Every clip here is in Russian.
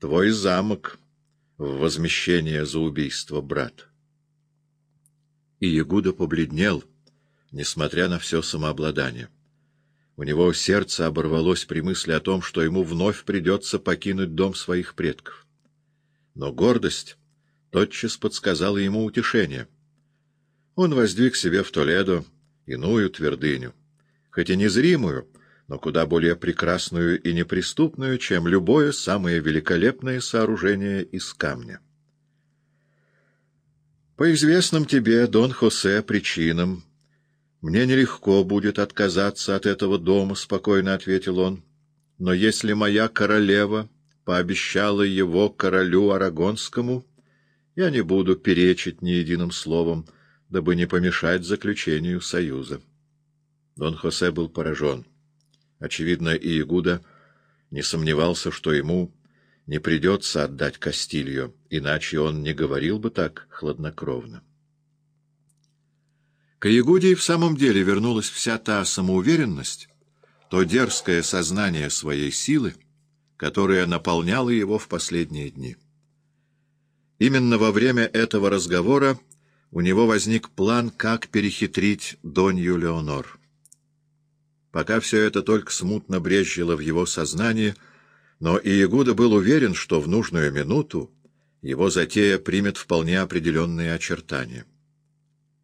твой замок в возмещение за убийство брата. И Ягуда побледнел, несмотря на все самообладание. У него сердце оборвалось при мысли о том, что ему вновь придется покинуть дом своих предков. Но гордость тотчас подсказала ему утешение. Он воздвиг себе в Толедо иную твердыню, хоть и незримую, но куда более прекрасную и неприступную, чем любое самое великолепное сооружение из камня. По известным тебе, Дон Хосе, причинам, мне нелегко будет отказаться от этого дома, — спокойно ответил он, — но если моя королева пообещала его королю Арагонскому, я не буду перечить ни единым словом, дабы не помешать заключению союза. Дон Хосе был поражен. Очевидно, и Игуда не сомневался, что ему не придется отдать Кастилью, иначе он не говорил бы так хладнокровно. К Ягуде и в самом деле вернулась вся та самоуверенность, то дерзкое сознание своей силы, которое наполняло его в последние дни. Именно во время этого разговора у него возник план, как перехитрить Донью Леонор. Пока все это только смутно брезжило в его сознании, но Иегуда был уверен, что в нужную минуту его затея примет вполне определенные очертания.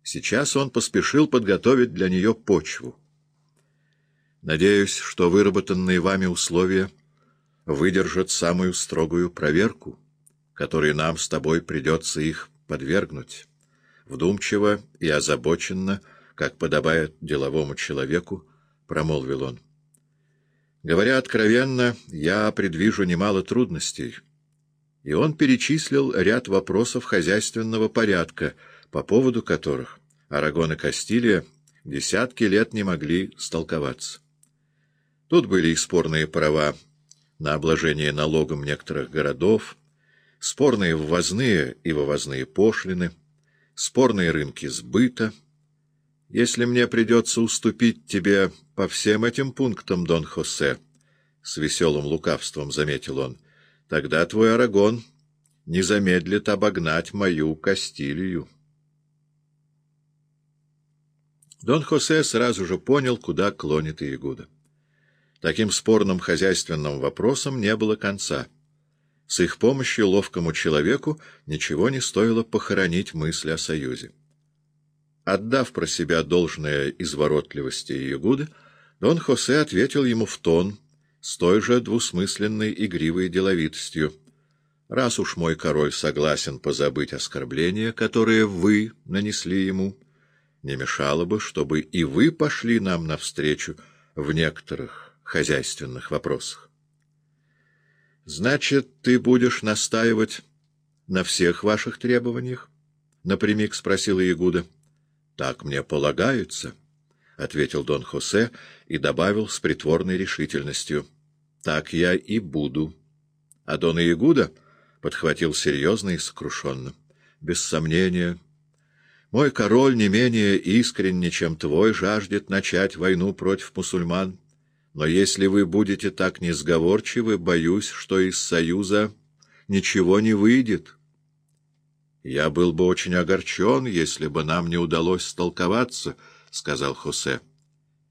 Сейчас он поспешил подготовить для нее почву. Надеюсь, что выработанные вами условия выдержат самую строгую проверку, которой нам с тобой придется их подвергнуть. Вдумчиво и озабоченно, как подобает деловому человеку, — промолвил он. Говоря откровенно, я предвижу немало трудностей. И он перечислил ряд вопросов хозяйственного порядка, по поводу которых Арагон и Кастилия десятки лет не могли столковаться. Тут были и спорные права на обложение налогом некоторых городов, спорные ввозные и вывозные пошлины, спорные рынки сбыта — если мне придется уступить тебе по всем этим пунктам, Дон Хосе, — с веселым лукавством заметил он, — тогда твой Арагон не замедлит обогнать мою Кастилию. Дон Хосе сразу же понял, куда клонит Иегуда. Таким спорным хозяйственным вопросом не было конца. С их помощью ловкому человеку ничего не стоило похоронить мысль о союзе. Отдав про себя должное изворотливости Ягуды, Дон Хосе ответил ему в тон с той же двусмысленной игривой деловитостью. «Раз уж мой король согласен позабыть оскорбления, которые вы нанесли ему, не мешало бы, чтобы и вы пошли нам навстречу в некоторых хозяйственных вопросах». «Значит, ты будешь настаивать на всех ваших требованиях?» — напрямик спросила Ягуда. — Так мне полагается, — ответил Дон Хосе и добавил с притворной решительностью. — Так я и буду. А Дон Иегуда подхватил серьезно и сокрушенно. — Без сомнения. Мой король не менее искренне, чем твой, жаждет начать войну против мусульман. Но если вы будете так несговорчивы, боюсь, что из союза ничего не выйдет. — «Я был бы очень огорчен, если бы нам не удалось столковаться», — сказал Хосе.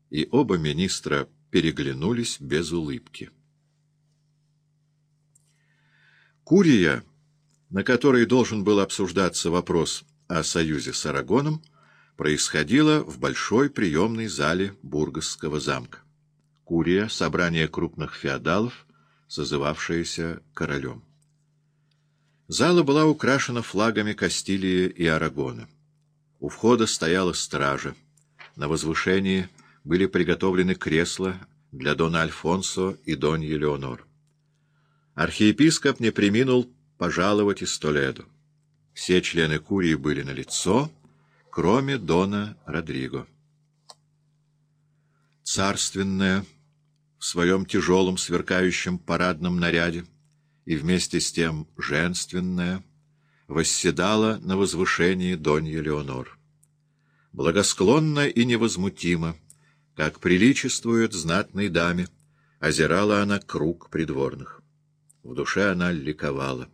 И оба министра переглянулись без улыбки. Курия, на которой должен был обсуждаться вопрос о союзе с Арагоном, происходила в большой приемной зале Бургасского замка. Курия — собрание крупных феодалов, созывавшееся королем. Зала была украшена флагами Кастилии и Арагона. У входа стояла стража. На возвышении были приготовлены кресла для Дона Альфонсо и Доньи Леонор. Архиепископ не приминул пожаловать из Толедо. Все члены Курии были на лицо, кроме Дона Родриго. Царственная, в своем тяжелом сверкающем парадном наряде, и вместе с тем женственная, восседала на возвышении Донья Леонор. Благосклонно и невозмутимо, как приличествует знатной даме, озирала она круг придворных. В душе она ликовала.